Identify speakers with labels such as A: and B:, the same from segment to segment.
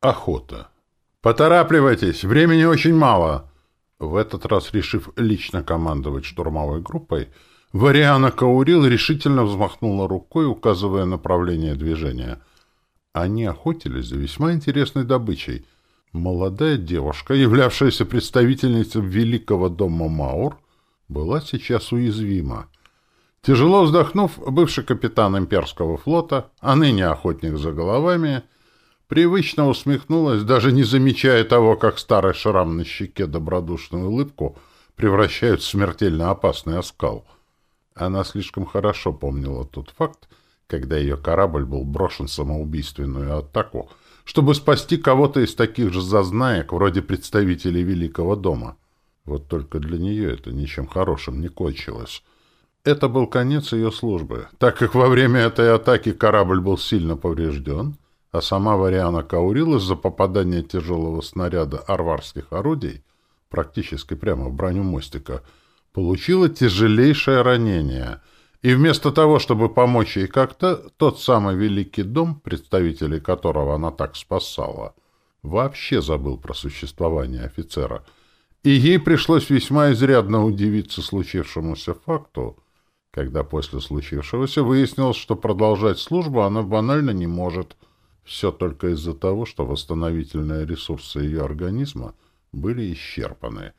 A: Охота. «Поторапливайтесь! Времени очень мало!» В этот раз, решив лично командовать штурмовой группой, Вариана Каурил решительно взмахнула рукой, указывая направление движения. Они охотились за весьма интересной добычей. Молодая девушка, являвшаяся представительницей великого дома Маур, была сейчас уязвима. Тяжело вздохнув, бывший капитан имперского флота, а ныне охотник за головами — Привычно усмехнулась, даже не замечая того, как старый шрам на щеке добродушную улыбку превращают в смертельно опасный оскал. Она слишком хорошо помнила тот факт, когда ее корабль был брошен в самоубийственную атаку, чтобы спасти кого-то из таких же зазнаек, вроде представителей Великого дома. Вот только для нее это ничем хорошим не кончилось. Это был конец ее службы, так как во время этой атаки корабль был сильно поврежден — а сама Вариана Каурил из-за попадания тяжелого снаряда арварских орудий практически прямо в броню мостика, получила тяжелейшее ранение, и вместо того, чтобы помочь ей как-то, тот самый великий дом, представителей которого она так спасала, вообще забыл про существование офицера, и ей пришлось весьма изрядно удивиться случившемуся факту, когда после случившегося выяснилось, что продолжать службу она банально не может – все только из-за того, что восстановительные ресурсы ее организма были исчерпаны.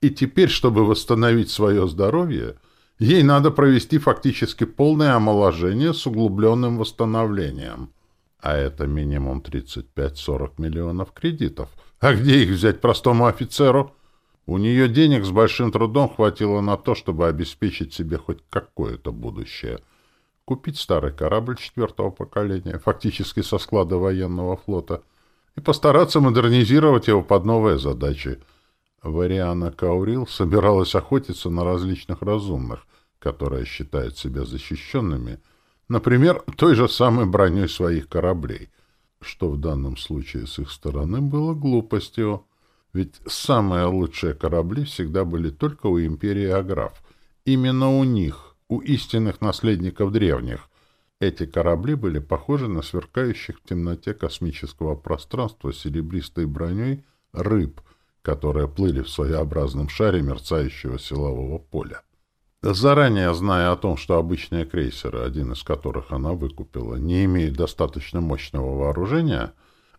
A: И теперь, чтобы восстановить свое здоровье, ей надо провести фактически полное омоложение с углубленным восстановлением. А это минимум 35-40 миллионов кредитов. А где их взять простому офицеру? У нее денег с большим трудом хватило на то, чтобы обеспечить себе хоть какое-то будущее – купить старый корабль четвертого поколения, фактически со склада военного флота, и постараться модернизировать его под новые задачи. Вариана Каурил собиралась охотиться на различных разумных, которые считают себя защищенными, например, той же самой броней своих кораблей, что в данном случае с их стороны было глупостью, ведь самые лучшие корабли всегда были только у империи Аграф. Именно у них у истинных наследников древних. Эти корабли были похожи на сверкающих в темноте космического пространства серебристой броней рыб, которые плыли в своеобразном шаре мерцающего силового поля. Заранее зная о том, что обычные крейсеры, один из которых она выкупила, не имеют достаточно мощного вооружения,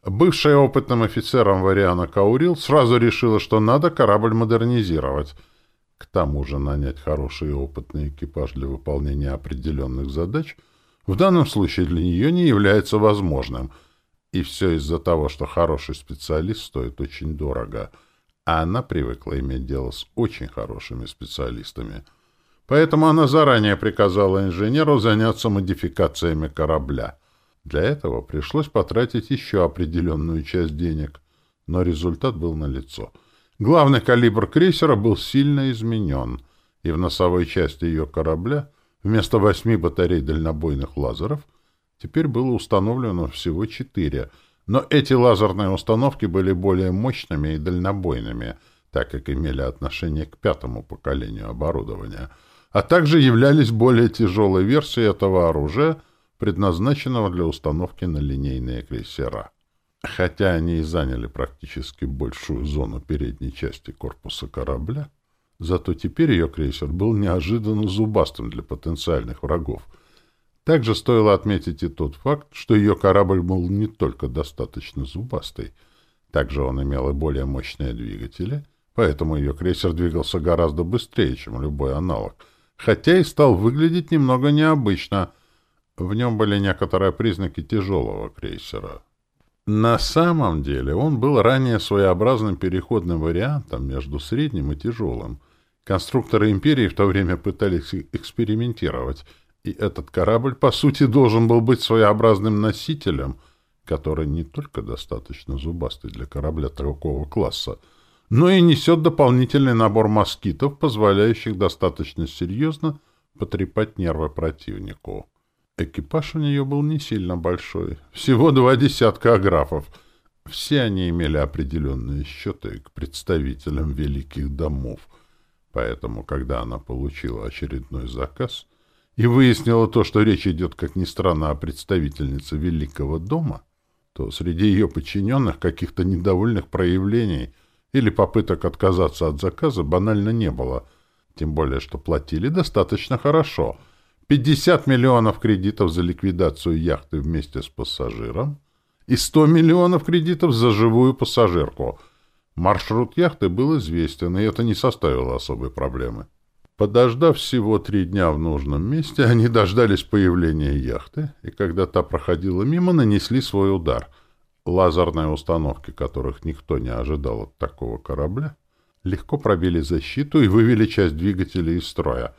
A: бывшая опытным офицером Вариана Каурил сразу решила, что надо корабль модернизировать — к тому же нанять хороший и опытный экипаж для выполнения определенных задач в данном случае для нее не является возможным. И все из-за того, что хороший специалист стоит очень дорого, а она привыкла иметь дело с очень хорошими специалистами. Поэтому она заранее приказала инженеру заняться модификациями корабля. Для этого пришлось потратить еще определенную часть денег, но результат был налицо — Главный калибр крейсера был сильно изменен, и в носовой части ее корабля вместо восьми батарей дальнобойных лазеров теперь было установлено всего четыре, но эти лазерные установки были более мощными и дальнобойными, так как имели отношение к пятому поколению оборудования, а также являлись более тяжелой версией этого оружия, предназначенного для установки на линейные крейсера. Хотя они и заняли практически большую зону передней части корпуса корабля, зато теперь ее крейсер был неожиданно зубастым для потенциальных врагов. Также стоило отметить и тот факт, что ее корабль был не только достаточно зубастый, также он имел и более мощные двигатели, поэтому ее крейсер двигался гораздо быстрее, чем любой аналог, хотя и стал выглядеть немного необычно. В нем были некоторые признаки тяжелого крейсера. На самом деле он был ранее своеобразным переходным вариантом между средним и тяжелым. Конструкторы империи в то время пытались экспериментировать, и этот корабль, по сути, должен был быть своеобразным носителем, который не только достаточно зубастый для корабля такого класса, но и несет дополнительный набор москитов, позволяющих достаточно серьезно потрепать нервы противнику. Экипаж у нее был не сильно большой, всего два десятка аграфов. Все они имели определенные счеты к представителям великих домов. Поэтому, когда она получила очередной заказ и выяснила то, что речь идет, как ни странно, о представительнице великого дома, то среди ее подчиненных каких-то недовольных проявлений или попыток отказаться от заказа банально не было. Тем более, что платили достаточно хорошо. 50 миллионов кредитов за ликвидацию яхты вместе с пассажиром и 100 миллионов кредитов за живую пассажирку. Маршрут яхты был известен, и это не составило особой проблемы. Подождав всего три дня в нужном месте, они дождались появления яхты, и когда та проходила мимо, нанесли свой удар. Лазерные установки, которых никто не ожидал от такого корабля, легко пробили защиту и вывели часть двигателей из строя,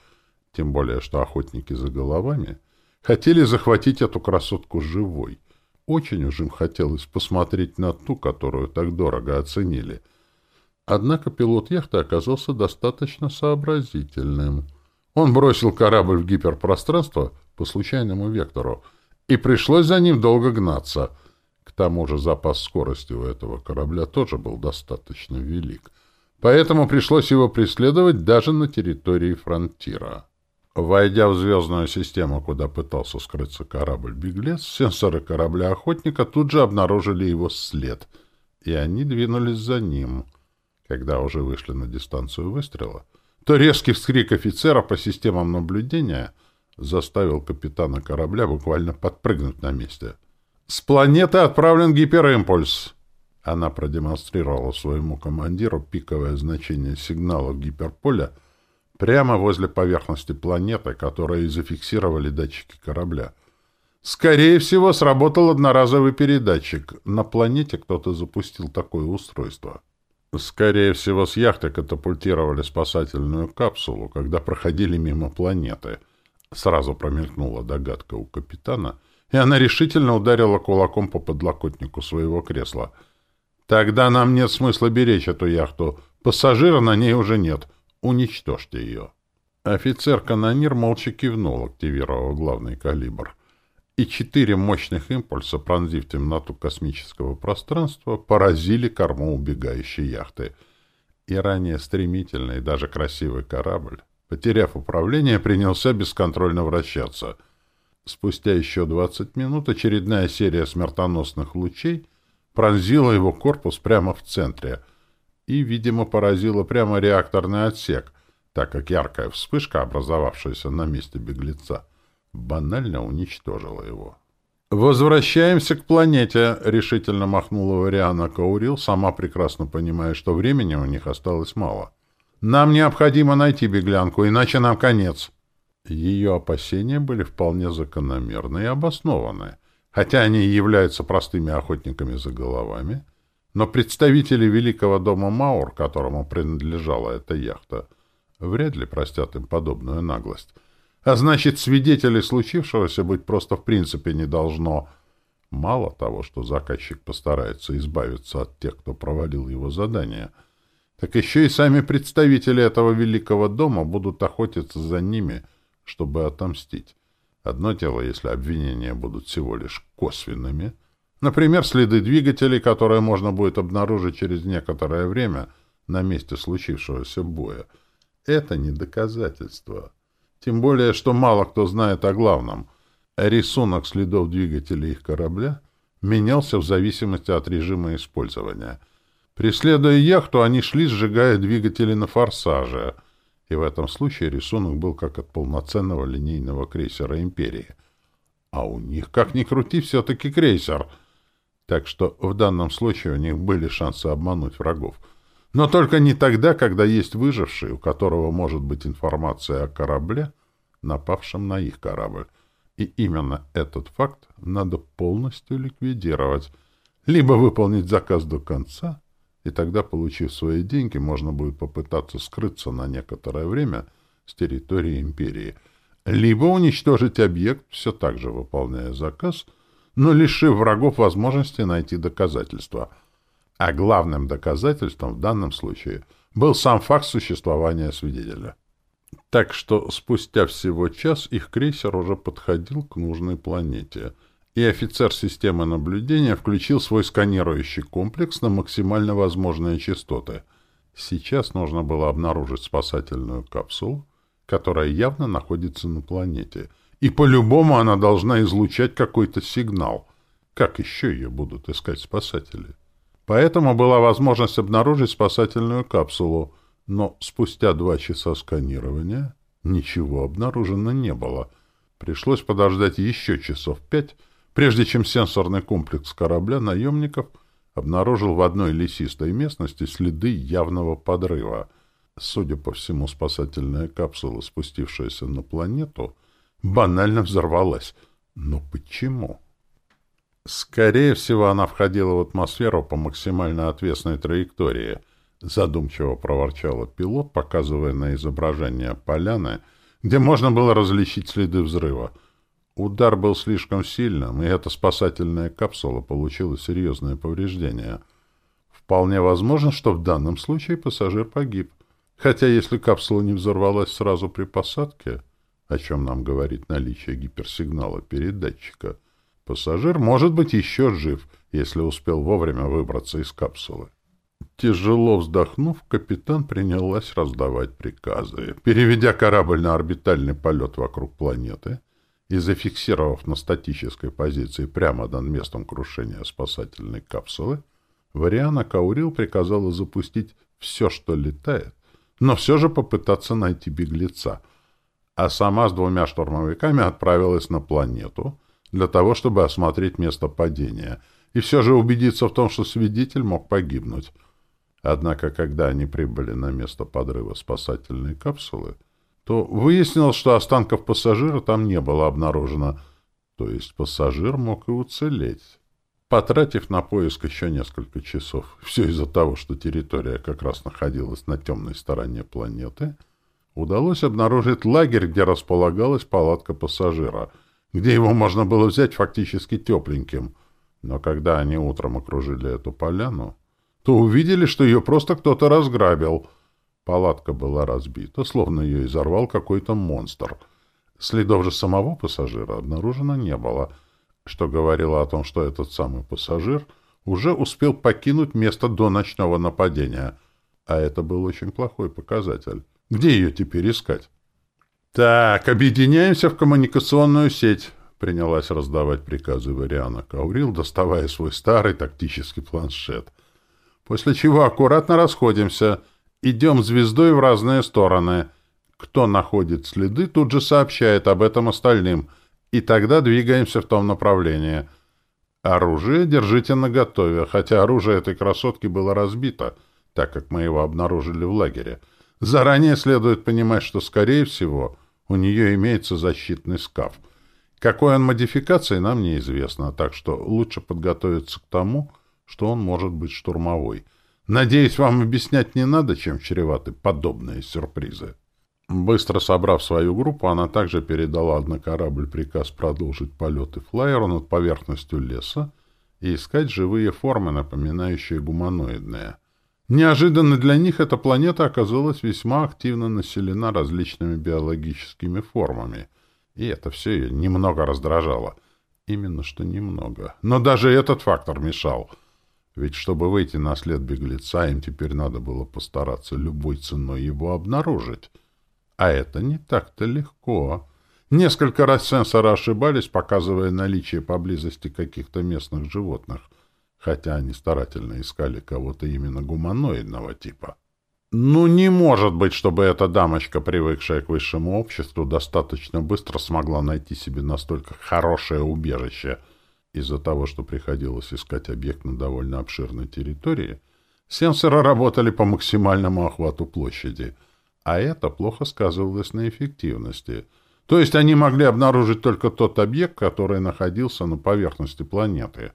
A: тем более что охотники за головами хотели захватить эту красотку живой. Очень уж им хотелось посмотреть на ту, которую так дорого оценили — Однако пилот яхты оказался достаточно сообразительным. Он бросил корабль в гиперпространство по случайному вектору, и пришлось за ним долго гнаться. К тому же запас скорости у этого корабля тоже был достаточно велик, поэтому пришлось его преследовать даже на территории фронтира. Войдя в звездную систему, куда пытался скрыться корабль-беглец, сенсоры корабля-охотника тут же обнаружили его след, и они двинулись за ним — когда уже вышли на дистанцию выстрела, то резкий вскрик офицера по системам наблюдения заставил капитана корабля буквально подпрыгнуть на месте. «С планеты отправлен гиперимпульс!» Она продемонстрировала своему командиру пиковое значение сигнала гиперполя прямо возле поверхности планеты, которую и зафиксировали датчики корабля. Скорее всего, сработал одноразовый передатчик. На планете кто-то запустил такое устройство. Скорее всего, с яхты катапультировали спасательную капсулу, когда проходили мимо планеты. Сразу промелькнула догадка у капитана, и она решительно ударила кулаком по подлокотнику своего кресла. «Тогда нам нет смысла беречь эту яхту. Пассажира на ней уже нет. Уничтожьте ее». Офицер-канонир молча кивнул, активировав главный калибр и четыре мощных импульса, пронзив темноту космического пространства, поразили корму убегающей яхты. И ранее стремительный даже красивый корабль, потеряв управление, принялся бесконтрольно вращаться. Спустя еще 20 минут очередная серия смертоносных лучей пронзила его корпус прямо в центре и, видимо, поразила прямо реакторный отсек, так как яркая вспышка, образовавшаяся на месте беглеца, банально уничтожила его. «Возвращаемся к планете», — решительно махнула Вариана Каурил, сама прекрасно понимая, что времени у них осталось мало. «Нам необходимо найти беглянку, иначе нам конец». Ее опасения были вполне закономерны и обоснованы, хотя они и являются простыми охотниками за головами, но представители Великого дома Маур, которому принадлежала эта яхта, вряд ли простят им подобную наглость — а значит, свидетелей случившегося быть просто в принципе не должно. Мало того, что заказчик постарается избавиться от тех, кто провалил его задание, так еще и сами представители этого великого дома будут охотиться за ними, чтобы отомстить. Одно дело, если обвинения будут всего лишь косвенными. Например, следы двигателей, которые можно будет обнаружить через некоторое время на месте случившегося боя. Это не доказательство. Тем более, что мало кто знает о главном. Рисунок следов двигателя их корабля менялся в зависимости от режима использования. Преследуя яхту, они шли, сжигая двигатели на форсаже, и в этом случае рисунок был как от полноценного линейного крейсера «Империи». А у них, как ни крути, все-таки крейсер. Так что в данном случае у них были шансы обмануть врагов — но только не тогда, когда есть выживший, у которого может быть информация о корабле, напавшем на их корабль. И именно этот факт надо полностью ликвидировать, либо выполнить заказ до конца, и тогда, получив свои деньги, можно будет попытаться скрыться на некоторое время с территории империи, либо уничтожить объект, все так же выполняя заказ, но лишив врагов возможности найти доказательства — а главным доказательством в данном случае был сам факт существования свидетеля. Так что спустя всего час их крейсер уже подходил к нужной планете, и офицер системы наблюдения включил свой сканирующий комплекс на максимально возможные частоты. Сейчас нужно было обнаружить спасательную капсулу, которая явно находится на планете, и по-любому она должна излучать какой-то сигнал — Как еще ее будут искать спасатели? Поэтому была возможность обнаружить спасательную капсулу, но спустя два часа сканирования ничего обнаружено не было. Пришлось подождать еще часов пять, прежде чем сенсорный комплекс корабля наемников обнаружил в одной лесистой местности следы явного подрыва. Судя по всему, спасательная капсула, спустившаяся на планету, банально взорвалась. Но почему? Скорее всего, она входила в атмосферу по максимально отвесной траектории, задумчиво проворчала пилот, показывая на изображение поляны, где можно было различить следы взрыва. Удар был слишком сильным, и эта спасательная капсула получила серьезное повреждение. Вполне возможно, что в данном случае пассажир погиб. Хотя если капсула не взорвалась сразу при посадке, о чем нам говорит наличие гиперсигнала передатчика, пассажир может быть еще жив, если успел вовремя выбраться из капсулы. Тяжело вздохнув, капитан принялась раздавать приказы. Переведя корабль на орбитальный полет вокруг планеты и зафиксировав на статической позиции прямо над местом крушения спасательной капсулы, Вариана Каурил приказала запустить все, что летает, но все же попытаться найти беглеца, а сама с двумя штурмовиками отправилась на планету для того, чтобы осмотреть место падения и все же убедиться в том, что свидетель мог погибнуть. Однако, когда они прибыли на место подрыва спасательной капсулы, то выяснилось, что останков пассажира там не было обнаружено, то есть пассажир мог и уцелеть. Потратив на поиск еще несколько часов, все из-за того, что территория как раз находилась на темной стороне планеты, удалось обнаружить лагерь, где располагалась палатка пассажира, где его можно было взять фактически тепленьким. Но когда они утром окружили эту поляну, то увидели, что ее просто кто-то разграбил. Палатка была разбита, словно ее изорвал какой-то монстр. Следов же самого пассажира обнаружено не было — что говорило о том, что этот самый пассажир уже успел покинуть место до ночного нападения. А это был очень плохой показатель. Где ее теперь искать? «Так, объединяемся в коммуникационную сеть», — принялась раздавать приказы Вариана Каурил, доставая свой старый тактический планшет. «После чего аккуратно расходимся. Идем звездой в разные стороны. Кто находит следы, тут же сообщает об этом остальным — и тогда двигаемся в том направлении. Оружие держите наготове, хотя оружие этой красотки было разбито, так как мы его обнаружили в лагере. Заранее следует понимать, что, скорее всего, у нее имеется защитный скаф. Какой он модификации, нам неизвестно, так что лучше подготовиться к тому, что он может быть штурмовой. Надеюсь, вам объяснять не надо, чем чреваты подобные сюрпризы. Быстро собрав свою группу, она также передала на корабль приказ продолжить полеты флайера над поверхностью леса и искать живые формы, напоминающие гуманоидные. Неожиданно для них эта планета оказалась весьма активно населена различными биологическими формами, и это все ее немного раздражало. Именно что немного. Но даже этот фактор мешал. Ведь чтобы выйти на след беглеца, им теперь надо было постараться любой ценой его обнаружить — а это не так-то легко. Несколько раз сенсоры ошибались, показывая наличие поблизости каких-то местных животных, хотя они старательно искали кого-то именно гуманоидного типа. Ну, не может быть, чтобы эта дамочка, привыкшая к высшему обществу, достаточно быстро смогла найти себе настолько хорошее убежище. Из-за того, что приходилось искать объект на довольно обширной территории, сенсоры работали по максимальному охвату площади — а это плохо сказывалось на эффективности. То есть они могли обнаружить только тот объект, который находился на поверхности планеты.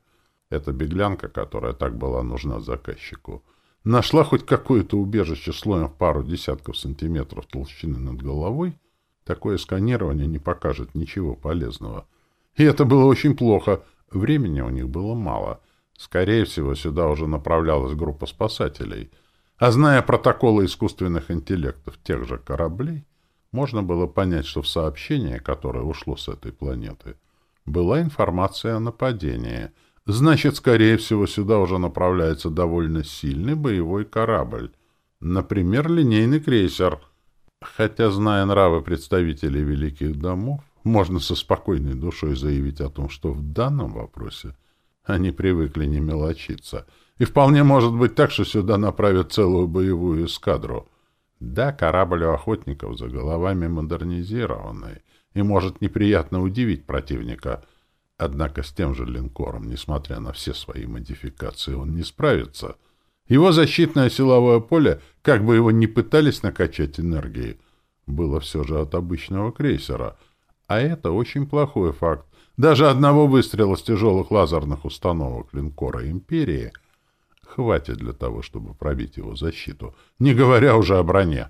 A: Эта беглянка, которая так была нужна заказчику, нашла хоть какое-то убежище слоем в пару десятков сантиметров толщины над головой, такое сканирование не покажет ничего полезного. И это было очень плохо. Времени у них было мало. Скорее всего, сюда уже направлялась группа спасателей — а зная протоколы искусственных интеллектов тех же кораблей, можно было понять, что в сообщении, которое ушло с этой планеты, была информация о нападении. Значит, скорее всего, сюда уже направляется довольно сильный боевой корабль. Например, линейный крейсер. Хотя, зная нравы представителей великих домов, можно со спокойной душой заявить о том, что в данном вопросе Они привыкли не мелочиться. И вполне может быть так, что сюда направят целую боевую эскадру. Да, корабль у охотников за головами модернизированный и может неприятно удивить противника. Однако с тем же линкором, несмотря на все свои модификации, он не справится. Его защитное силовое поле, как бы его ни пытались накачать энергией, было все же от обычного крейсера. А это очень плохой факт. Даже одного выстрела с тяжелых лазерных установок линкора «Империи» хватит для того, чтобы пробить его защиту, не говоря уже о броне.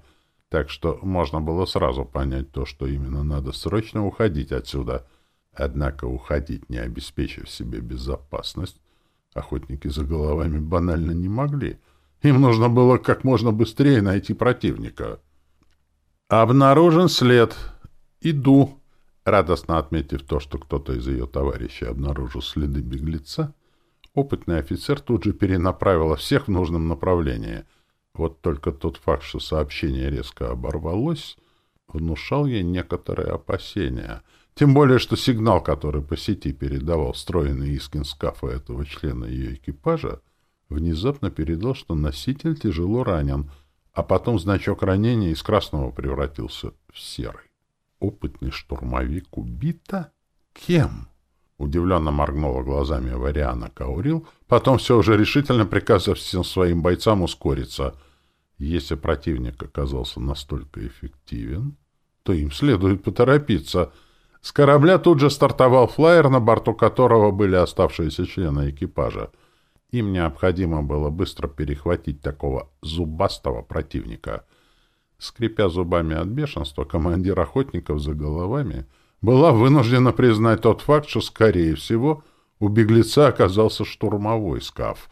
A: Так что можно было сразу понять то, что именно надо срочно уходить отсюда. Однако уходить, не обеспечив себе безопасность, охотники за головами банально не могли. Им нужно было как можно быстрее найти противника. «Обнаружен след. Иду», радостно отметив то, что кто-то из ее товарищей обнаружил следы беглеца, опытный офицер тут же перенаправил всех в нужном направлении. Вот только тот факт, что сообщение резко оборвалось, внушал ей некоторые опасения. Тем более, что сигнал, который по сети передавал встроенный искин скафа этого члена ее экипажа, внезапно передал, что носитель тяжело ранен, а потом значок ранения из красного превратился в серый. Опытный штурмовик убита? Кем? Удивленно моргнула глазами Вариана Каурил, потом все уже решительно приказав всем своим бойцам ускориться. Если противник оказался настолько эффективен, то им следует поторопиться. С корабля тут же стартовал флайер, на борту которого были оставшиеся члены экипажа. Им необходимо было быстро перехватить такого зубастого противника. Скрипя зубами от бешенства, командир охотников за головами — была вынуждена признать тот факт, что, скорее всего, у беглеца оказался штурмовой скаф.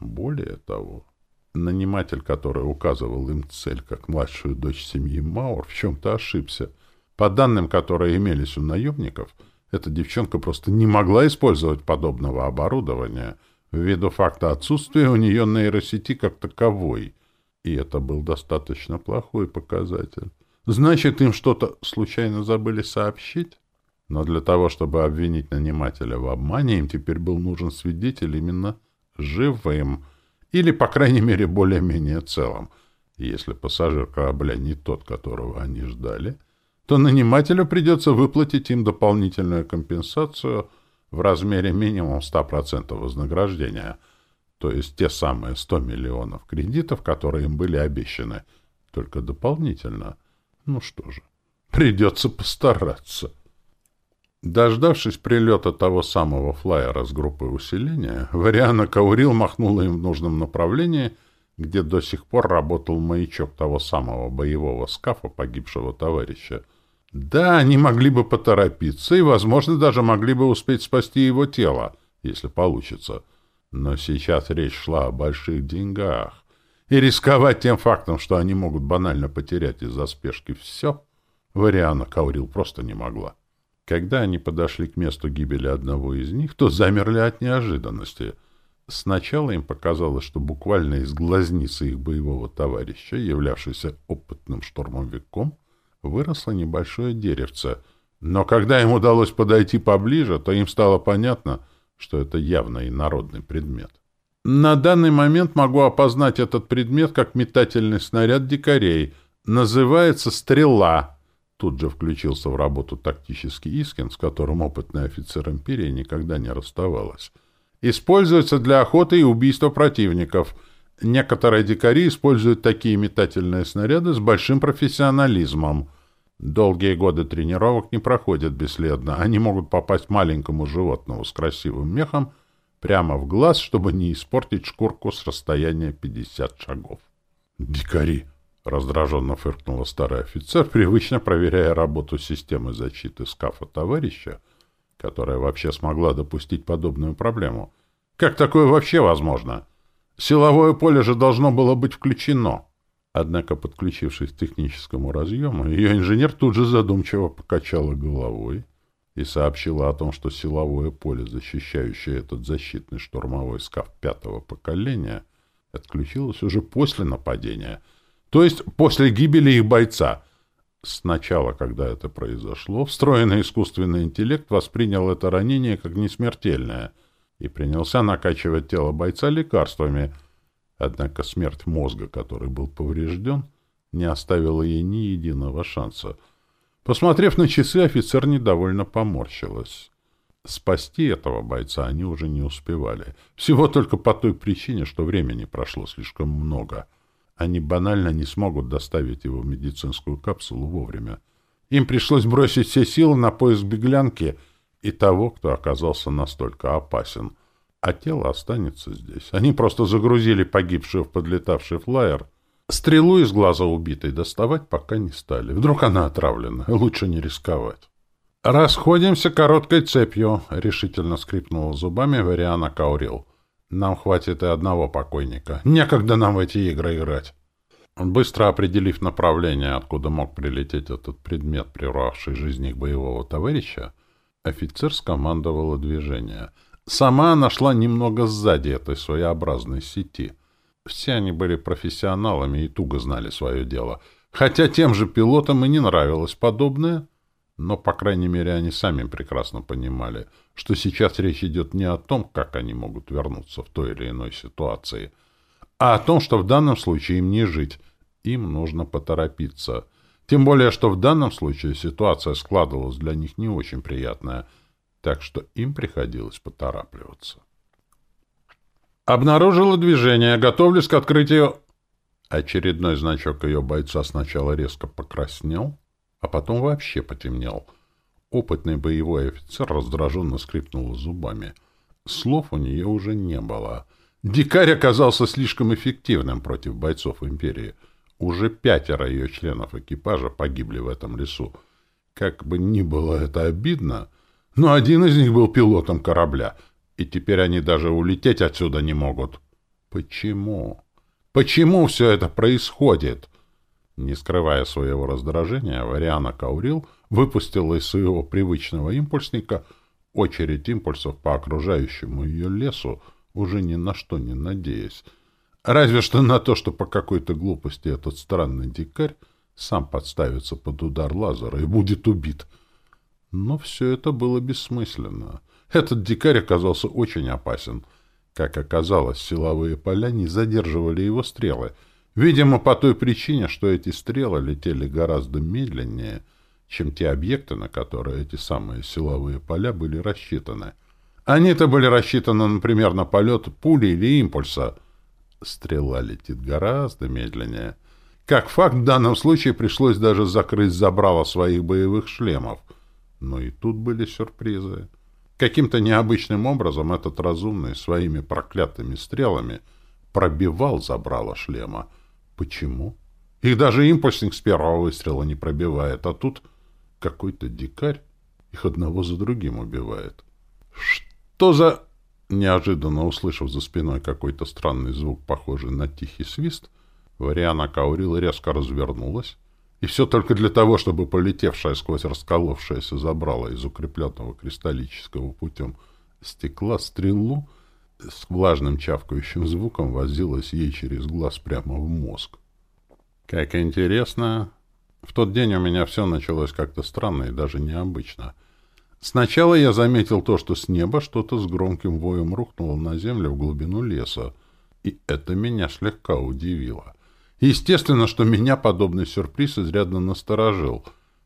A: Более того, наниматель, который указывал им цель как младшую дочь семьи Маур, в чем-то ошибся. По данным, которые имелись у наемников, эта девчонка просто не могла использовать подобного оборудования ввиду факта отсутствия у нее нейросети как таковой. И это был достаточно плохой показатель. Значит, им что-то случайно забыли сообщить? Но для того, чтобы обвинить нанимателя в обмане, им теперь был нужен свидетель именно живым, или, по крайней мере, более-менее целым. Если пассажир корабля не тот, которого они ждали, то нанимателю придется выплатить им дополнительную компенсацию в размере минимум 100% вознаграждения, то есть те самые 100 миллионов кредитов, которые им были обещаны, только дополнительно – ну что же, придется постараться. Дождавшись прилета того самого флайера с группой усиления, Вариана Каурил махнула им в нужном направлении, где до сих пор работал маячок того самого боевого скафа погибшего товарища. Да, они могли бы поторопиться и, возможно, даже могли бы успеть спасти его тело, если получится. Но сейчас речь шла о больших деньгах. И рисковать тем фактом, что они могут банально потерять из-за спешки все, Вариана Каурил просто не могла. Когда они подошли к месту гибели одного из них, то замерли от неожиданности. Сначала им показалось, что буквально из глазницы их боевого товарища, являвшегося опытным штурмовиком, выросло небольшое деревце. Но когда им удалось подойти поближе, то им стало понятно, что это явно инородный предмет. На данный момент могу опознать этот предмет как метательный снаряд дикарей. Называется «Стрела». Тут же включился в работу тактический Искин, с которым опытный офицер Империи никогда не расставалась. Используется для охоты и убийства противников. Некоторые дикари используют такие метательные снаряды с большим профессионализмом. Долгие годы тренировок не проходят бесследно. Они могут попасть маленькому животному с красивым мехом прямо в глаз, чтобы не испортить шкурку с расстояния 50 шагов. «Дикари!» — раздраженно фыркнула старый офицер, привычно проверяя работу системы защиты скафа товарища, которая вообще смогла допустить подобную проблему. «Как такое вообще возможно? Силовое поле же должно было быть включено!» Однако, подключившись к техническому разъему, ее инженер тут же задумчиво покачала головой и сообщила о том, что силовое поле, защищающее этот защитный штурмовой скаф пятого поколения, отключилось уже после нападения, то есть после гибели их бойца. Сначала, когда это произошло, встроенный искусственный интеллект воспринял это ранение как несмертельное и принялся накачивать тело бойца лекарствами. Однако смерть мозга, который был поврежден, не оставила ей ни единого шанса. Посмотрев на часы, офицер недовольно поморщилась. Спасти этого бойца они уже не успевали. Всего только по той причине, что времени прошло слишком много. Они банально не смогут доставить его в медицинскую капсулу вовремя. Им пришлось бросить все силы на поиск беглянки и того, кто оказался настолько опасен. А тело останется здесь. Они просто загрузили погибшую в подлетавший флайер. Стрелу из глаза убитой доставать пока не стали. Вдруг она отравлена. Лучше не рисковать. «Расходимся короткой цепью», — решительно скрипнула зубами Вариана Каурил. «Нам хватит и одного покойника. Некогда нам в эти игры играть». Быстро определив направление, откуда мог прилететь этот предмет, прервавший жизнь их боевого товарища, офицер скомандовала движение. Сама она шла немного сзади этой своеобразной сети. Все они были профессионалами и туго знали свое дело. Хотя тем же пилотам и не нравилось подобное — но, по крайней мере, они сами прекрасно понимали, что сейчас речь идет не о том, как они могут вернуться в той или иной ситуации, а о том, что в данном случае им не жить, им нужно поторопиться. Тем более, что в данном случае ситуация складывалась для них не очень приятная, так что им приходилось поторапливаться. Обнаружила движение, готовлюсь к открытию... Очередной значок ее бойца сначала резко покраснел, а потом вообще потемнел. Опытный боевой офицер раздраженно скрипнул зубами. Слов у нее уже не было. Дикарь оказался слишком эффективным против бойцов Империи. Уже пятеро ее членов экипажа погибли в этом лесу. Как бы ни было это обидно, но один из них был пилотом корабля, и теперь они даже улететь отсюда не могут. Почему? Почему все это происходит? Не скрывая своего раздражения, Вариана Каурил выпустила из своего привычного импульсника очередь импульсов по окружающему ее лесу, уже ни на что не надеясь. Разве что на то, что по какой-то глупости этот странный дикарь сам подставится под удар лазера и будет убит. Но все это было бессмысленно. Этот дикарь оказался очень опасен. Как оказалось, силовые поля не задерживали его стрелы — Видимо, по той причине, что эти стрелы летели гораздо медленнее, чем те объекты, на которые эти самые силовые поля были рассчитаны. Они-то были рассчитаны, например, на полет пули или импульса. Стрела летит гораздо медленнее. Как факт, в данном случае пришлось даже закрыть забрало своих боевых шлемов. Но и тут были сюрпризы. Каким-то необычным образом этот разумный своими проклятыми стрелами пробивал забрало шлема, Почему? Их даже импульсник с первого выстрела не пробивает, а тут какой-то дикарь их одного за другим убивает. Что за... Неожиданно услышав за спиной какой-то странный звук, похожий на тихий свист, Вариана Каурила резко развернулась, и все только для того, чтобы полетевшая сквозь расколовшееся забрала из укрепленного кристаллического путем стекла стрелу с влажным чавкающим звуком возилась ей через глаз прямо в мозг. Как интересно. В тот день у меня все началось как-то странно и даже необычно. Сначала я заметил то, что с неба что-то с громким воем рухнуло на землю в глубину леса, и это меня слегка удивило. Естественно, что меня подобный сюрприз изрядно насторожил,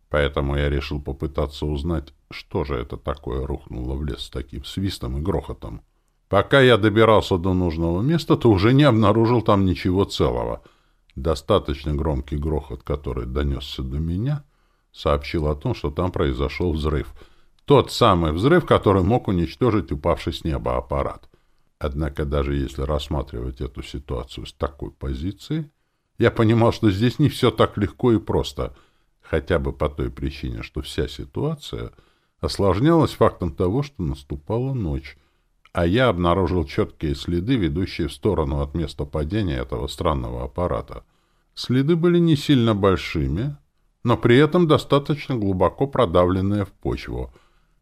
A: поэтому я решил попытаться узнать, что же это такое рухнуло в лес с таким свистом и грохотом. Пока я добирался до нужного места, то уже не обнаружил там ничего целого. Достаточно громкий грохот, который донесся до меня, сообщил о том, что там произошел взрыв. Тот самый взрыв, который мог уничтожить упавший с неба аппарат. Однако даже если рассматривать эту ситуацию с такой позиции, я понимал, что здесь не все так легко и просто, хотя бы по той причине, что вся ситуация осложнялась фактом того, что наступала ночь, а я обнаружил четкие следы, ведущие в сторону от места падения этого странного аппарата. Следы были не сильно большими, но при этом достаточно глубоко продавленные в почву.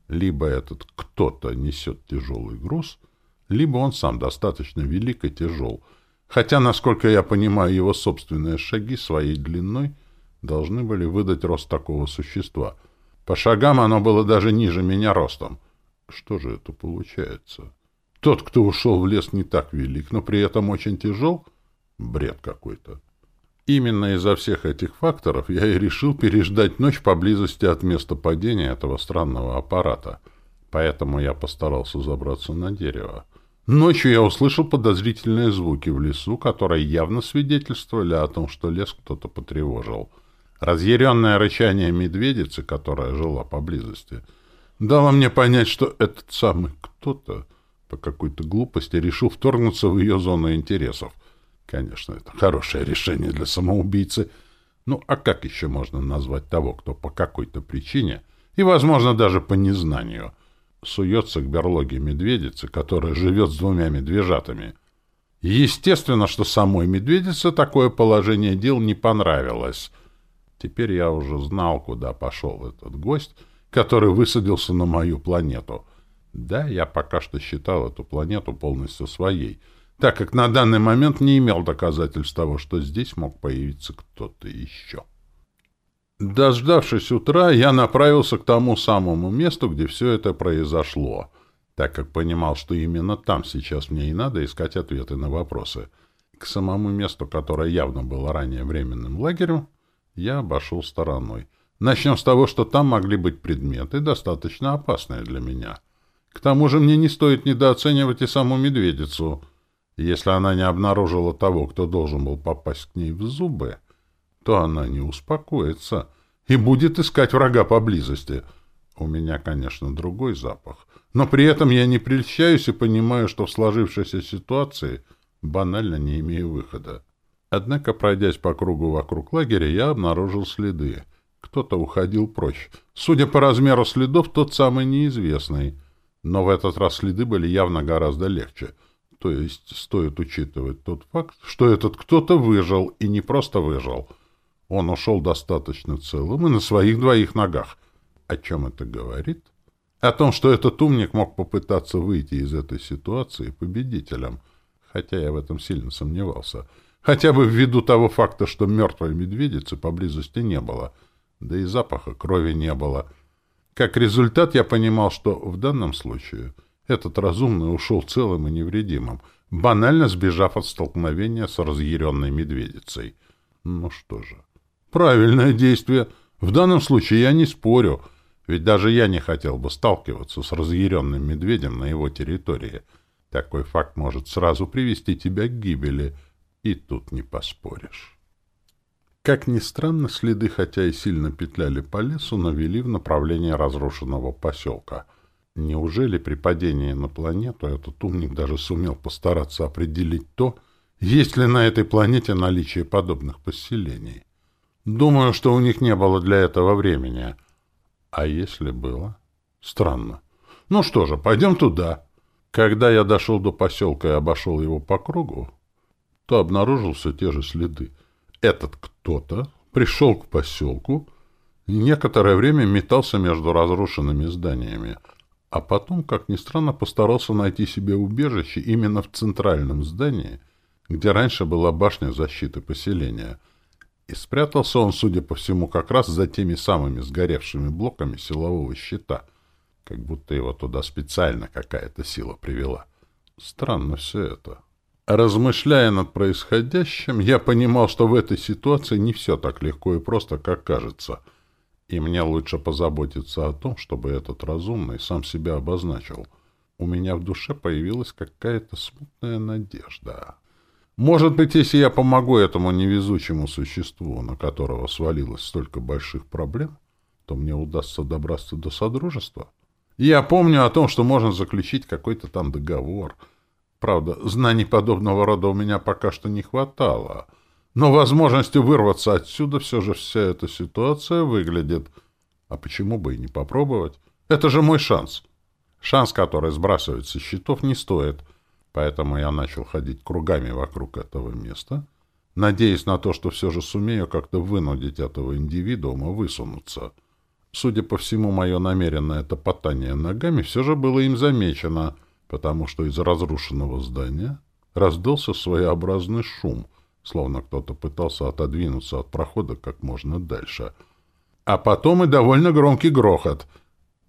A: Либо этот кто-то несет тяжелый груз, либо он сам достаточно велик и тяжел. Хотя, насколько я понимаю, его собственные шаги своей длиной должны были выдать рост такого существа. По шагам оно было даже ниже меня ростом. Что же это получается? Тот, кто ушел в лес, не так велик, но при этом очень тяжел? Бред какой-то. Именно из-за всех этих факторов я и решил переждать ночь поблизости от места падения этого странного аппарата. Поэтому я постарался забраться на дерево. Ночью я услышал подозрительные звуки в лесу, которые явно свидетельствовали о том, что лес кто-то потревожил. Разъяренное рычание медведицы, которая жила поблизости, дало мне понять, что этот самый кто-то по какой-то глупости решил вторгнуться в ее зону интересов. Конечно, это хорошее решение для самоубийцы. Ну, а как еще можно назвать того, кто по какой-то причине, и, возможно, даже по незнанию, суется к берлоге медведицы, которая живет с двумя медвежатами? Естественно, что самой медведице такое положение дел не понравилось. Теперь я уже знал, куда пошел этот гость, который высадился на мою планету. Да, я пока что считал эту планету полностью своей — так как на данный момент не имел доказательств того, что здесь мог появиться кто-то еще. Дождавшись утра, я направился к тому самому месту, где все это произошло, так как понимал, что именно там сейчас мне и надо искать ответы на вопросы. К самому месту, которое явно было ранее временным лагерем, я обошел стороной. Начнем с того, что там могли быть предметы, достаточно опасные для меня. К тому же мне не стоит недооценивать и саму медведицу — если она не обнаружила того, кто должен был попасть к ней в зубы, то она не успокоится и будет искать врага поблизости. У меня, конечно, другой запах, но при этом я не прельщаюсь и понимаю, что в сложившейся ситуации банально не имею выхода. Однако, пройдясь по кругу вокруг лагеря, я обнаружил следы. Кто-то уходил прочь. Судя по размеру следов, тот самый неизвестный. Но в этот раз следы были явно гораздо легче — то есть стоит учитывать тот факт, что этот кто-то выжил, и не просто выжил. Он ушел достаточно целым и на своих двоих ногах. О чем это говорит? О том, что этот умник мог попытаться выйти из этой ситуации победителем, хотя я в этом сильно сомневался. Хотя бы ввиду того факта, что мертвой медведицы поблизости не было, да и запаха крови не было. Как результат, я понимал, что в данном случае этот разумный ушел целым и невредимым, банально сбежав от столкновения с разъяренной медведицей. Ну что же, правильное действие. В данном случае я не спорю, ведь даже я не хотел бы сталкиваться с разъяренным медведем на его территории. Такой факт может сразу привести тебя к гибели, и тут не поспоришь. Как ни странно, следы, хотя и сильно петляли по лесу, навели в направлении разрушенного поселка — Неужели при падении на планету этот умник даже сумел постараться определить то, есть ли на этой планете наличие подобных поселений? Думаю, что у них не было для этого времени. А если было? Странно. Ну что же, пойдем туда. Когда я дошел до поселка и обошел его по кругу, то обнаружил все те же следы. Этот кто-то пришел к поселку и некоторое время метался между разрушенными зданиями — а потом, как ни странно, постарался найти себе убежище именно в центральном здании, где раньше была башня защиты поселения. И спрятался он, судя по всему, как раз за теми самыми сгоревшими блоками силового щита, как будто его туда специально какая-то сила привела. Странно все это. Размышляя над происходящим, я понимал, что в этой ситуации не все так легко и просто, как кажется — и мне лучше позаботиться о том, чтобы этот разумный сам себя обозначил. У меня в душе появилась какая-то смутная надежда. Может быть, если я помогу этому невезучему существу, на которого свалилось столько больших проблем, то мне удастся добраться до Содружества. Я помню о том, что можно заключить какой-то там договор. Правда, знаний подобного рода у меня пока что не хватало — но возможностью вырваться отсюда все же вся эта ситуация выглядит. А почему бы и не попробовать? Это же мой шанс. Шанс, который сбрасывать со счетов, не стоит. Поэтому я начал ходить кругами вокруг этого места, надеясь на то, что все же сумею как-то вынудить этого индивидуума высунуться. Судя по всему, мое намеренное топотание ногами все же было им замечено, потому что из разрушенного здания раздался своеобразный шум — словно кто-то пытался отодвинуться от прохода как можно дальше. А потом и довольно громкий грохот.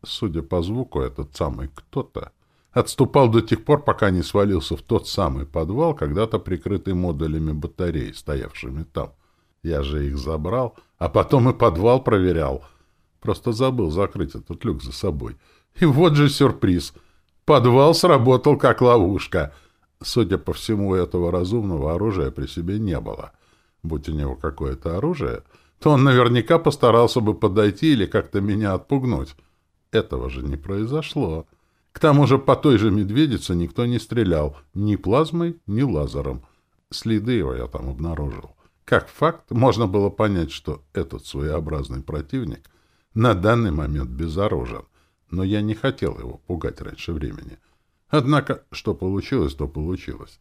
A: Судя по звуку, этот самый кто-то Отступал до тех пор, пока не свалился в тот самый подвал, когда-то прикрытый модулями батарей, стоявшими там. Я же их забрал, а потом и подвал проверял. Просто забыл закрыть этот люк за собой. И вот же сюрприз. Подвал сработал как ловушка. Судя по всему, этого разумного оружия при себе не было. Будь у него какое-то оружие, то он наверняка постарался бы подойти или как-то меня отпугнуть. Этого же не произошло. К тому же по той же медведице никто не стрелял ни плазмой, ни лазером. Следы его я там обнаружил. Как факт, можно было понять, что этот своеобразный противник на данный момент безоружен, но я не хотел его пугать раньше времени. Однако, что получилось, то получилось.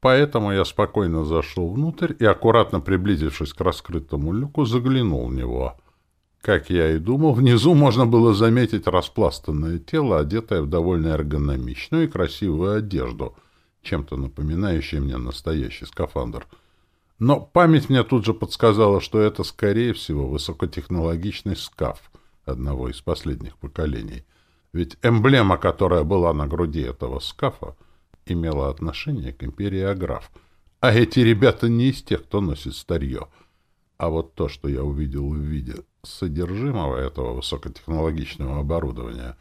A: Поэтому я спокойно зашел внутрь и, аккуратно приблизившись к раскрытому люку, заглянул в него. Как я и думал, внизу можно было заметить распластанное тело, одетое в довольно эргономичную и красивую одежду, чем-то напоминающее мне настоящий скафандр. Но память мне тут же подсказала, что это, скорее всего, высокотехнологичный скаф одного из последних поколений. Ведь эмблема, которая была на груди этого скафа, имела отношение к империи Аграф. А эти ребята не из тех, кто носит старье. А вот то, что я увидел в виде содержимого этого высокотехнологичного оборудования,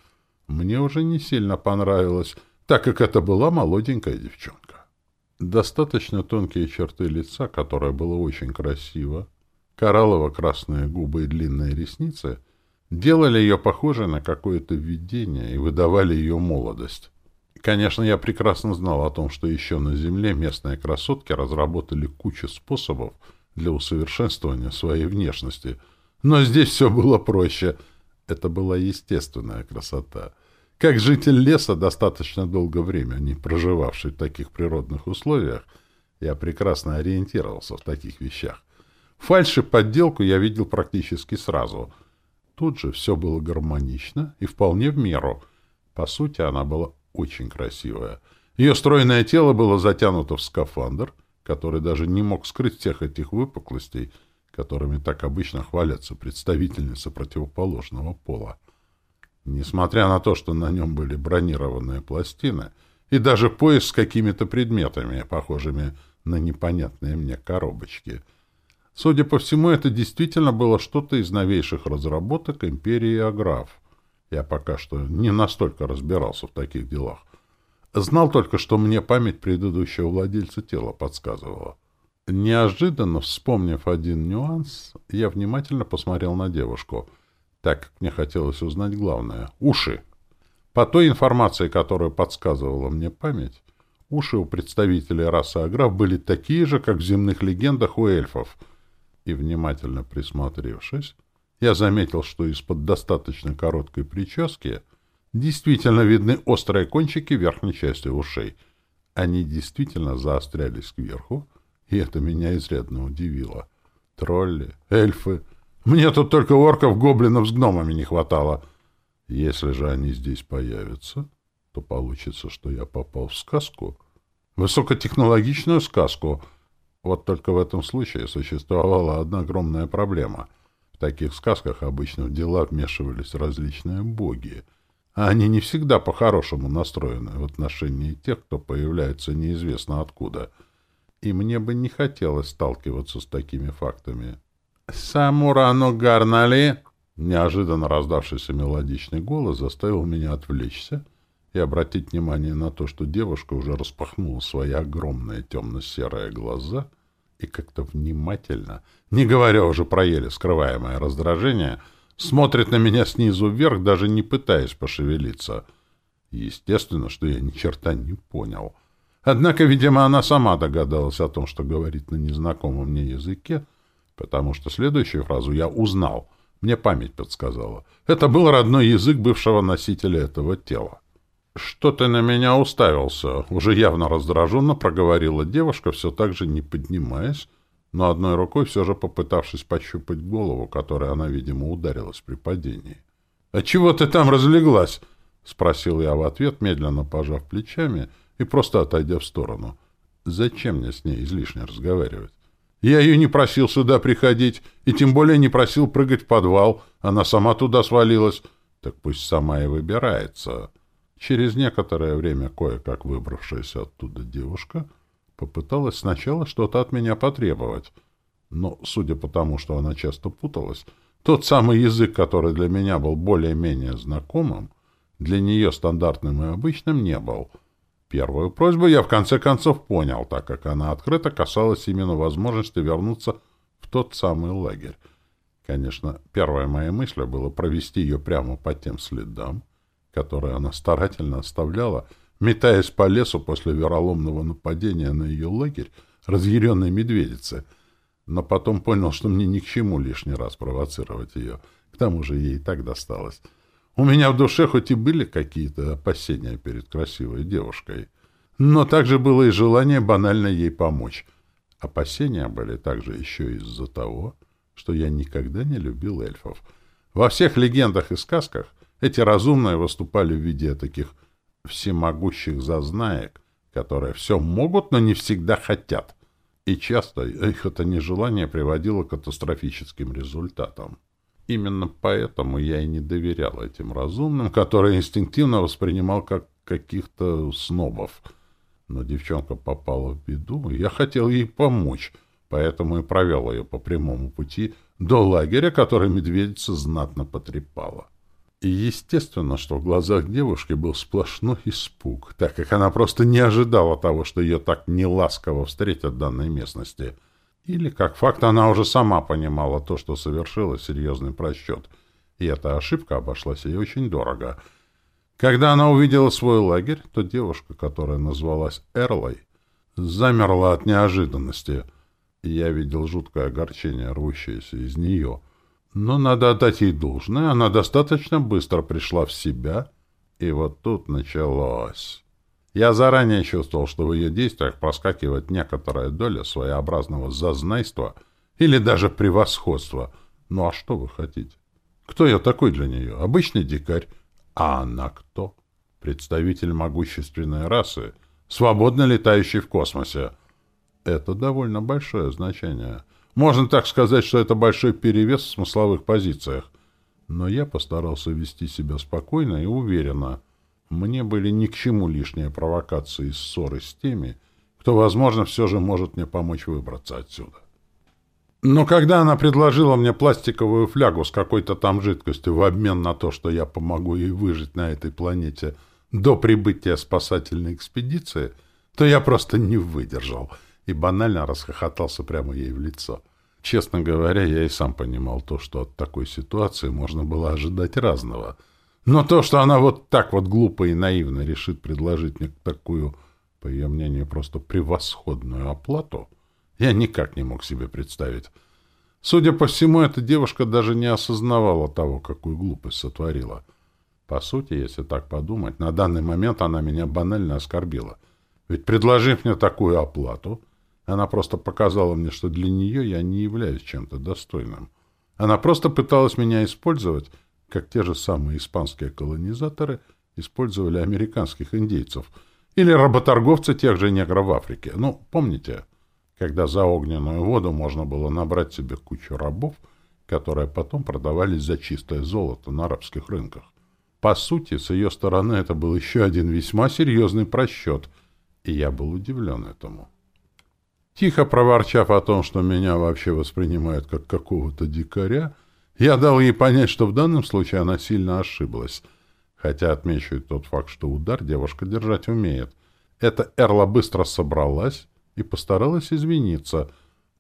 A: мне уже не сильно понравилось, так как это была молоденькая девчонка. Достаточно тонкие черты лица, которое было очень красиво, кораллово-красные губы и длинные ресницы делали ее похожей на какое-то видение и выдавали ее молодость. Конечно, я прекрасно знал о том, что еще на Земле местные красотки разработали кучу способов для усовершенствования своей внешности. Но здесь все было проще. Это была естественная красота. Как житель леса, достаточно долгое время не проживавший в таких природных условиях, я прекрасно ориентировался в таких вещах. Фальши подделку я видел практически сразу. Тут же все было гармонично и вполне в меру. По сути, она была очень красивая. Ее стройное тело было затянуто в скафандр, который даже не мог скрыть всех этих выпуклостей, которыми так обычно хвалятся представительницы противоположного пола. Несмотря на то, что на нем были бронированные пластины и даже пояс с какими-то предметами, похожими на непонятные мне коробочки. Судя по всему, это действительно было что-то из новейших разработок империи Аграф. Я пока что не настолько разбирался в таких делах. Знал только, что мне память предыдущего владельца тела подсказывала. Неожиданно, вспомнив один нюанс, я внимательно посмотрел на девушку, так как мне хотелось узнать главное — уши. По той информации, которую подсказывала мне память, уши у представителей расы Аграф были такие же, как в земных легендах у эльфов. И, внимательно присмотревшись, я заметил, что из-под достаточно короткой прически действительно видны острые кончики верхней части ушей. Они действительно заострялись кверху, и это меня изрядно удивило. Тролли, эльфы... Мне тут только орков, гоблинов с гномами не хватало. Если же они здесь появятся, то получится, что я попал в сказку. Высокотехнологичную сказку. Вот только в этом случае существовала одна огромная проблема — таких сказках обычно в дела вмешивались различные боги, а они не всегда по-хорошему настроены в отношении тех, кто появляется неизвестно откуда. И мне бы не хотелось сталкиваться с такими фактами. «Самурану Гарнали!» Неожиданно раздавшийся мелодичный голос заставил меня отвлечься и обратить внимание на то, что девушка уже распахнула свои огромные темно-серые глаза — и как-то внимательно, не говоря уже про еле скрываемое раздражение, смотрит на меня снизу вверх, даже не пытаясь пошевелиться. Естественно, что я ни черта не понял. Однако, видимо, она сама догадалась о том, что говорит на незнакомом мне языке, потому что следующую фразу я узнал. Мне память подсказала. Это был родной язык бывшего носителя этого тела. «Что ты на меня уставился?» — уже явно раздраженно проговорила девушка, все так же не поднимаясь, но одной рукой все же попытавшись пощупать голову, которой она, видимо, ударилась при падении. «А чего ты там разлеглась?» — спросил я в ответ, медленно пожав плечами и просто отойдя в сторону. «Зачем мне с ней излишне разговаривать? Я ее не просил сюда приходить, и тем более не просил прыгать в подвал. Она сама туда свалилась. Так пусть сама и выбирается». Через некоторое время кое-как выбравшаяся оттуда девушка попыталась сначала что-то от меня потребовать, но, судя по тому, что она часто путалась, тот самый язык, который для меня был более-менее знакомым, для нее стандартным и обычным не был. Первую просьбу я в конце концов понял, так как она открыто касалась именно возможности вернуться в тот самый лагерь. Конечно, первая моя мысль была провести ее прямо по тем следам, которые она старательно оставляла, метаясь по лесу после вероломного нападения на ее лагерь разъяренной медведицы. Но потом понял, что мне ни к чему лишний раз провоцировать ее. К тому же ей и так досталось. У меня в душе хоть и были какие-то опасения перед красивой девушкой, но также было и желание банально ей помочь. Опасения были также еще из-за того, что я никогда не любил эльфов. Во всех легендах и сказках эти разумные выступали в виде таких всемогущих зазнаек, которые все могут, но не всегда хотят. И часто их это нежелание приводило к катастрофическим результатам. Именно поэтому я и не доверял этим разумным, которые инстинктивно воспринимал как каких-то снобов. Но девчонка попала в беду, я хотел ей помочь, поэтому и провел ее по прямому пути до лагеря, который медведица знатно потрепала. И естественно, что в глазах девушки был сплошной испуг, так как она просто не ожидала того, что ее так неласково встретят в данной местности. Или, как факт, она уже сама понимала то, что совершила серьезный просчет, и эта ошибка обошлась ей очень дорого. Когда она увидела свой лагерь, то девушка, которая назвалась Эрлой, замерла от неожиданности, я видел жуткое огорчение, рвущееся из нее — но надо отдать ей должное, она достаточно быстро пришла в себя, и вот тут началось. Я заранее чувствовал, что в ее действиях проскакивает некоторая доля своеобразного зазнайства или даже превосходства. Ну а что вы хотите? Кто я такой для нее? Обычный дикарь. А она кто? Представитель могущественной расы, свободно летающий в космосе. Это довольно большое значение. Можно так сказать, что это большой перевес в смысловых позициях. Но я постарался вести себя спокойно и уверенно. Мне были ни к чему лишние провокации и ссоры с теми, кто, возможно, все же может мне помочь выбраться отсюда. Но когда она предложила мне пластиковую флягу с какой-то там жидкостью в обмен на то, что я помогу ей выжить на этой планете до прибытия спасательной экспедиции, то я просто не выдержал — и банально расхохотался прямо ей в лицо. Честно говоря, я и сам понимал то, что от такой ситуации можно было ожидать разного. Но то, что она вот так вот глупо и наивно решит предложить мне такую, по ее мнению, просто превосходную оплату, я никак не мог себе представить. Судя по всему, эта девушка даже не осознавала того, какую глупость сотворила. По сути, если так подумать, на данный момент она меня банально оскорбила. Ведь, предложив мне такую оплату, она просто показала мне, что для нее я не являюсь чем-то достойным. Она просто пыталась меня использовать, как те же самые испанские колонизаторы использовали американских индейцев или работорговцы тех же негров в Африке. Ну, помните, когда за огненную воду можно было набрать себе кучу рабов, которые потом продавались за чистое золото на арабских рынках. По сути, с ее стороны это был еще один весьма серьезный просчет, и я был удивлен этому. Тихо проворчав о том, что меня вообще воспринимают как какого-то дикаря, я дал ей понять, что в данном случае она сильно ошиблась, хотя отмечу тот факт, что удар девушка держать умеет. Эта Эрла быстро собралась и постаралась извиниться,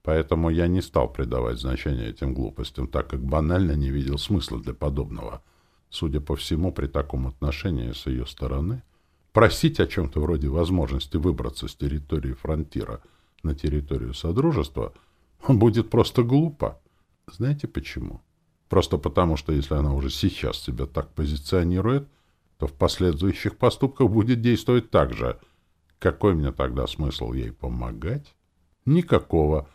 A: поэтому я не стал придавать значения этим глупостям, так как банально не видел смысла для подобного. Судя по всему, при таком отношении с ее стороны, просить о чем-то вроде возможности выбраться с территории фронтира — на территорию Содружества, будет просто глупо. Знаете почему? Просто потому, что если она уже сейчас себя так позиционирует, то в последующих поступках будет действовать так же. Какой мне тогда смысл ей помогать? Никакого.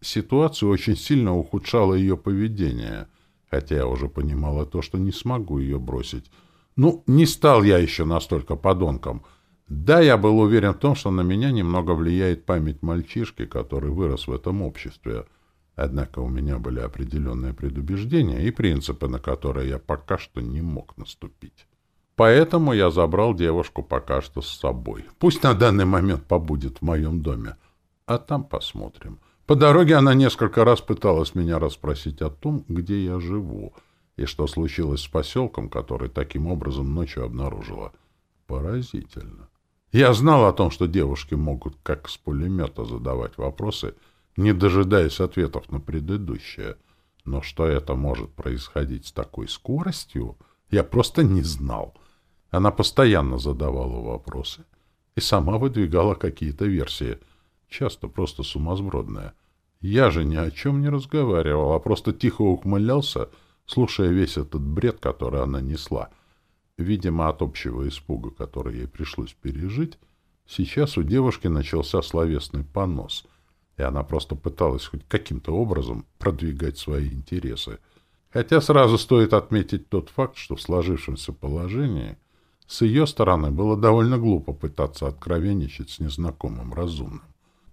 A: Ситуацию очень сильно ухудшало ее поведение, хотя я уже понимала то, что не смогу ее бросить. Ну, не стал я еще настолько подонком — да, я был уверен в том, что на меня немного влияет память мальчишки, который вырос в этом обществе. Однако у меня были определенные предубеждения и принципы, на которые я пока что не мог наступить. Поэтому я забрал девушку пока что с собой. Пусть на данный момент побудет в моем доме. А там посмотрим. По дороге она несколько раз пыталась меня расспросить о том, где я живу, и что случилось с поселком, который таким образом ночью обнаружила. Поразительно. Я знал о том, что девушки могут как с пулемета задавать вопросы, не дожидаясь ответов на предыдущие. Но что это может происходить с такой скоростью, я просто не знал. Она постоянно задавала вопросы и сама выдвигала какие-то версии, часто просто сумасбродные. Я же ни о чем не разговаривал, а просто тихо ухмылялся, слушая весь этот бред, который она несла — Видимо, от общего испуга, который ей пришлось пережить, сейчас у девушки начался словесный понос, и она просто пыталась хоть каким-то образом продвигать свои интересы. Хотя сразу стоит отметить тот факт, что в сложившемся положении с ее стороны было довольно глупо пытаться откровенничать с незнакомым разумным.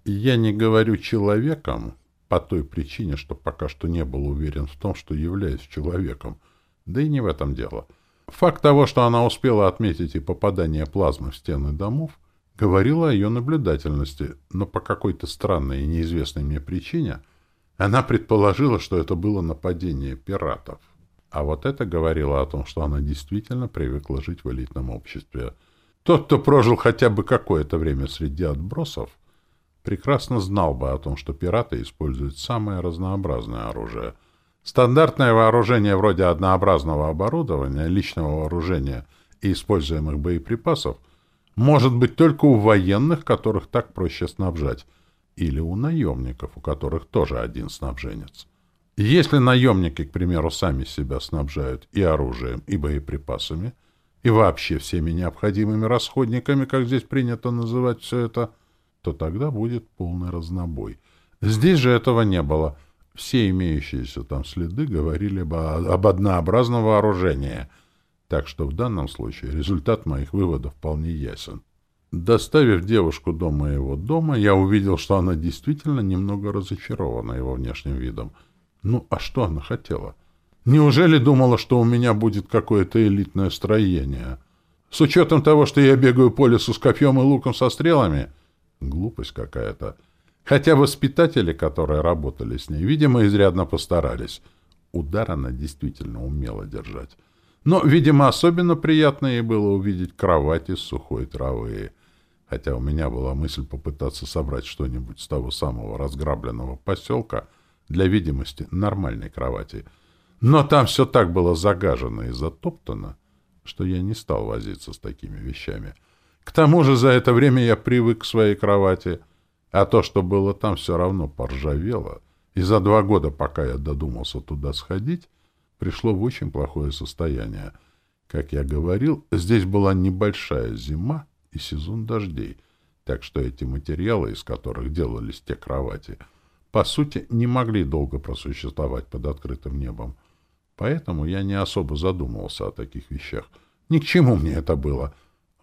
A: И я не говорю человеком по той причине, что пока что не был уверен в том, что являюсь человеком, да и не в этом дело — Факт того, что она успела отметить и попадание плазмы в стены домов, говорил о ее наблюдательности, но по какой-то странной и неизвестной мне причине она предположила, что это было нападение пиратов. А вот это говорило о том, что она действительно привыкла жить в элитном обществе. Тот, кто прожил хотя бы какое-то время среди отбросов, прекрасно знал бы о том, что пираты используют самое разнообразное оружие — Стандартное вооружение вроде однообразного оборудования, личного вооружения и используемых боеприпасов может быть только у военных, которых так проще снабжать, или у наемников, у которых тоже один снабженец. Если наемники, к примеру, сами себя снабжают и оружием, и боеприпасами, и вообще всеми необходимыми расходниками, как здесь принято называть все это, то тогда будет полный разнобой. Здесь же этого не было — все имеющиеся там следы говорили бы об однообразном вооружении, так что в данном случае результат моих выводов вполне ясен. Доставив девушку до моего дома, я увидел, что она действительно немного разочарована его внешним видом. Ну, а что она хотела? Неужели думала, что у меня будет какое-то элитное строение? С учетом того, что я бегаю по лесу с копьем и луком со стрелами? Глупость какая-то. Хотя воспитатели, которые работали с ней, видимо, изрядно постарались. Удар она действительно умела держать. Но, видимо, особенно приятно ей было увидеть кровать из сухой травы. Хотя у меня была мысль попытаться собрать что-нибудь с того самого разграбленного поселка для видимости нормальной кровати. Но там все так было загажено и затоптано, что я не стал возиться с такими вещами. К тому же за это время я привык к своей кровати — а то, что было там, все равно поржавело, и за два года, пока я додумался туда сходить, пришло в очень плохое состояние. Как я говорил, здесь была небольшая зима и сезон дождей, так что эти материалы, из которых делались те кровати, по сути, не могли долго просуществовать под открытым небом. Поэтому я не особо задумывался о таких вещах. Ни к чему мне это было.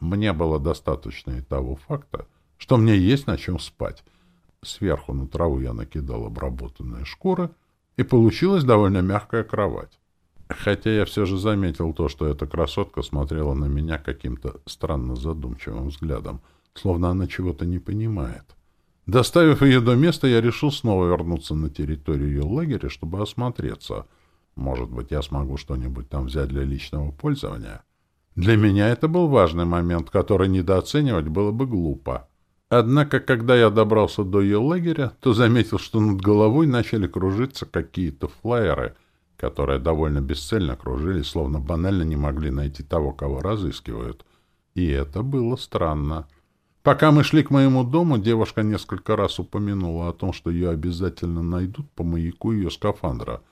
A: Мне было достаточно и того факта, что мне есть на чем спать. Сверху на траву я накидал обработанные шкуры, и получилась довольно мягкая кровать. Хотя я все же заметил то, что эта красотка смотрела на меня каким-то странно задумчивым взглядом, словно она чего-то не понимает. Доставив ее до места, я решил снова вернуться на территорию ее лагеря, чтобы осмотреться. Может быть, я смогу что-нибудь там взять для личного пользования? Для меня это был важный момент, который недооценивать было бы глупо. Однако, когда я добрался до ее лагеря, то заметил, что над головой начали кружиться какие-то флайеры, которые довольно бесцельно кружились, словно банально не могли найти того, кого разыскивают. И это было странно. Пока мы шли к моему дому, девушка несколько раз упомянула о том, что ее обязательно найдут по маяку ее скафандра.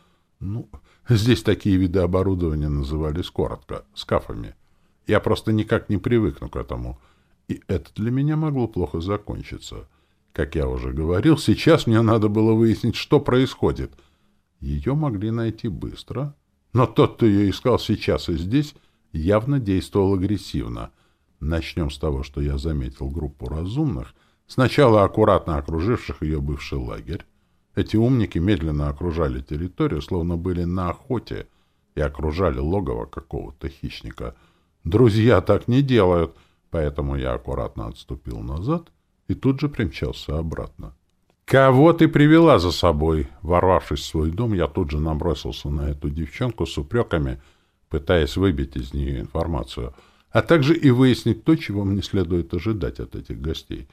A: Ну, здесь такие виды оборудования назывались коротко — скафами. Я просто никак не привыкну к этому — и это для меня могло плохо закончиться. Как я уже говорил, сейчас мне надо было выяснить, что происходит. Ее могли найти быстро, но тот, кто ее искал сейчас и здесь, явно действовал агрессивно. Начнем с того, что я заметил группу разумных, сначала аккуратно окруживших ее бывший лагерь. Эти умники медленно окружали территорию, словно были на охоте, и окружали логово какого-то хищника — Друзья так не делают, поэтому я аккуратно отступил назад и тут же примчался обратно. «Кого ты привела за собой?» Ворвавшись в свой дом, я тут же набросился на эту девчонку с упреками, пытаясь выбить из нее информацию, а также и выяснить то, чего мне следует ожидать от этих гостей.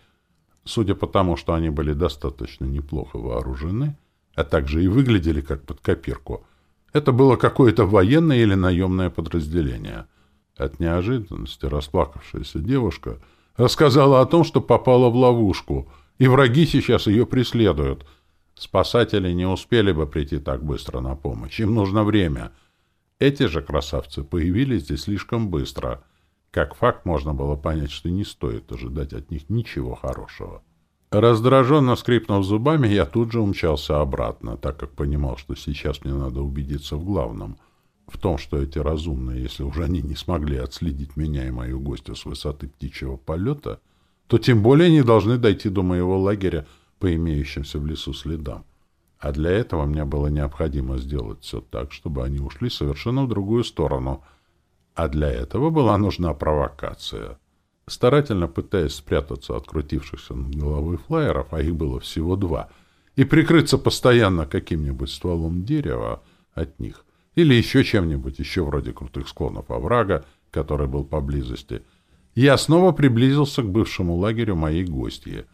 A: Судя по тому, что они были достаточно неплохо вооружены, а также и выглядели как под копирку, это было какое-то военное или наемное подразделение. От неожиданности расплакавшаяся девушка рассказала о том, что попала в ловушку — и враги сейчас ее преследуют. Спасатели не успели бы прийти так быстро на помощь. Им нужно время. Эти же красавцы появились здесь слишком быстро. Как факт, можно было понять, что не стоит ожидать от них ничего хорошего. Раздраженно скрипнув зубами, я тут же умчался обратно, так как понимал, что сейчас мне надо убедиться в главном — в том, что эти разумные, если уже они не смогли отследить меня и мою гостью с высоты птичьего полета — то тем более не должны дойти до моего лагеря по имеющимся в лесу следам. А для этого мне было необходимо сделать все так, чтобы они ушли совершенно в другую сторону. А для этого была нужна провокация. Старательно пытаясь спрятаться от крутившихся над головой флайеров, а их было всего два, и прикрыться постоянно каким-нибудь стволом дерева от них, или еще чем-нибудь, еще вроде крутых склонов оврага, который был поблизости — я снова приблизился к бывшему лагерю моей гостьи.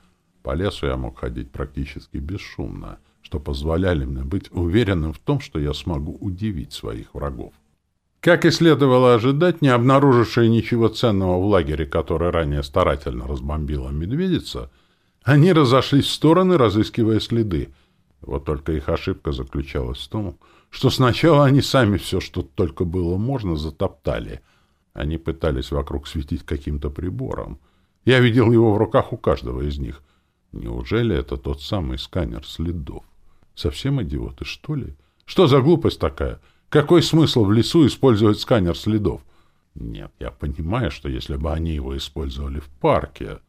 A: По лесу я мог ходить практически бесшумно, что позволяли мне быть уверенным в том, что я смогу удивить своих врагов. Как и следовало ожидать, не обнаружившие ничего ценного в лагере, который ранее старательно разбомбила медведица, они разошлись в стороны, разыскивая следы. Вот только их ошибка заключалась в том, что сначала они сами все, что только было можно, затоптали — они пытались вокруг светить каким-то прибором. Я видел его в руках у каждого из них. Неужели это тот самый сканер следов? Совсем идиоты, что ли? Что за глупость такая? Какой смысл в лесу использовать сканер следов? Нет, я понимаю, что если бы они его использовали в парке...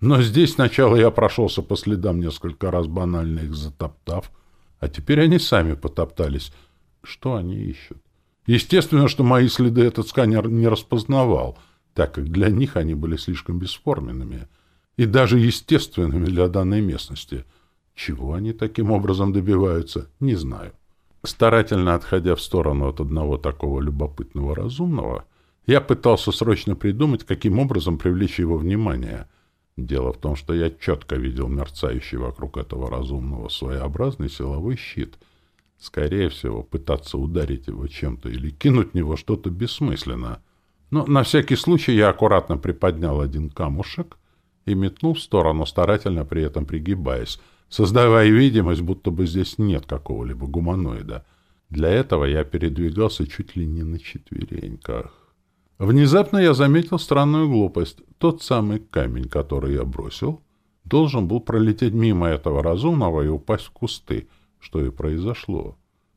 A: Но здесь сначала я прошелся по следам несколько раз, банально их затоптав, а теперь они сами потоптались. Что они ищут? Естественно, что мои следы этот сканер не распознавал, так как для них они были слишком бесформенными и даже естественными для данной местности. Чего они таким образом добиваются, не знаю. Старательно отходя в сторону от одного такого любопытного разумного, я пытался срочно придумать, каким образом привлечь его внимание. Дело в том, что я четко видел мерцающий вокруг этого разумного своеобразный силовой щит — Скорее всего, пытаться ударить его чем-то или кинуть в него что-то бессмысленно. Но на всякий случай я аккуратно приподнял один камушек и метнул в сторону, старательно при этом пригибаясь, создавая видимость, будто бы здесь нет какого-либо гуманоида. Для этого я передвигался чуть ли не на четвереньках. Внезапно я заметил странную глупость. Тот самый камень, который я бросил, должен был пролететь мимо этого разумного и упасть в кусты — что и произошло.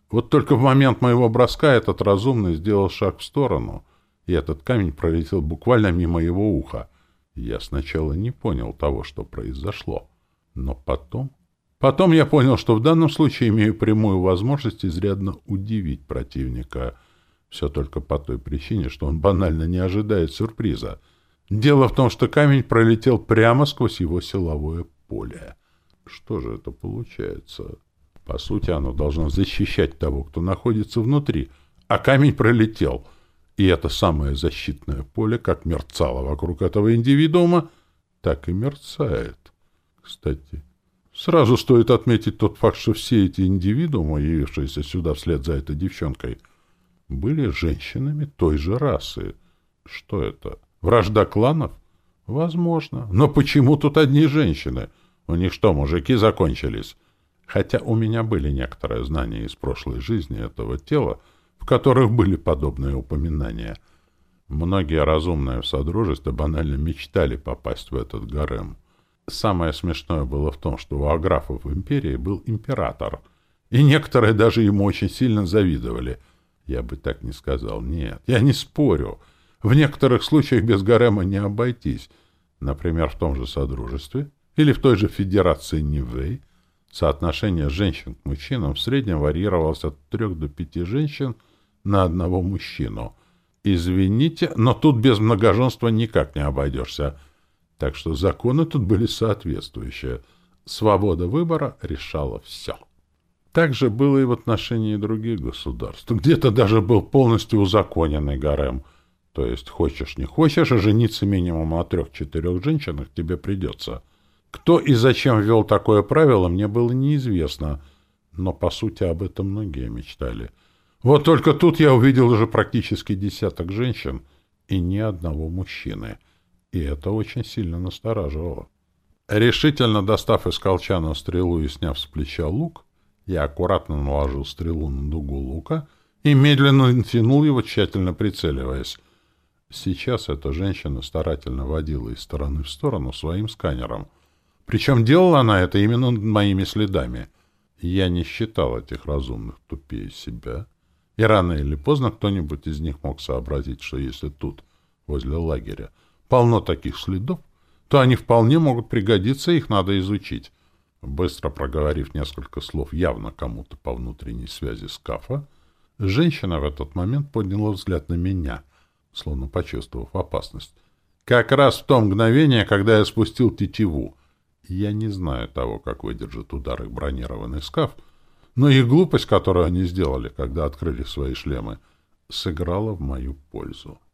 A: Вот только в момент моего броска этот разумный сделал шаг в сторону, и этот камень пролетел буквально мимо его уха. Я сначала не понял того, что произошло, но потом... Потом я понял, что в данном случае имею прямую возможность изрядно удивить противника. Все только по той причине, что он банально не ожидает сюрприза. Дело в том, что камень пролетел прямо сквозь его силовое поле. Что же это получается? По сути, оно должно защищать того, кто находится внутри. А камень пролетел. И это самое защитное поле, как мерцало вокруг этого индивидуума, так и мерцает. Кстати, сразу стоит отметить тот факт, что все эти индивидуумы, явившиеся сюда вслед за этой девчонкой, были женщинами той же расы. Что это? Вражда кланов? Возможно. Но почему тут одни женщины? У них что, мужики закончились? Хотя у меня были некоторые знания из прошлой жизни этого тела, в которых были подобные упоминания. Многие разумные в Содружестве банально мечтали попасть в этот гарем. Самое смешное было в том, что у аграфов империи был император, и некоторые даже ему очень сильно завидовали. Я бы так не сказал. Нет, я не спорю. В некоторых случаях без гарема не обойтись. Например, в том же Содружестве или в той же Федерации Нивэй Соотношение женщин к мужчинам в среднем варьировалось от трех до пяти женщин на одного мужчину. Извините, но тут без многоженства никак не обойдешься. Так что законы тут были соответствующие. Свобода выбора решала все. Так же было и в отношении других государств. Где-то даже был полностью узаконенный гарем. То есть, хочешь не хочешь, а жениться минимум на трех-четырех женщинах тебе придется. Кто и зачем ввел такое правило, мне было неизвестно. Но, по сути, об этом многие мечтали. Вот только тут я увидел уже практически десяток женщин и ни одного мужчины. И это очень сильно настораживало. Решительно достав из колчана стрелу и сняв с плеча лук, я аккуратно наложил стрелу на дугу лука и медленно натянул его, тщательно прицеливаясь. Сейчас эта женщина старательно водила из стороны в сторону своим сканером. Причем делала она это именно моими следами. Я не считал этих разумных тупее себя. И рано или поздно кто-нибудь из них мог сообразить, что если тут, возле лагеря, полно таких следов, то они вполне могут пригодиться, их надо изучить. Быстро проговорив несколько слов явно кому-то по внутренней связи скафа, женщина в этот момент подняла взгляд на меня, словно почувствовав опасность. Как раз в то мгновение, когда я спустил тетиву. Я не знаю того, как выдержит удар их бронированный скаф, но их глупость, которую они сделали, когда открыли свои шлемы, сыграла в мою пользу.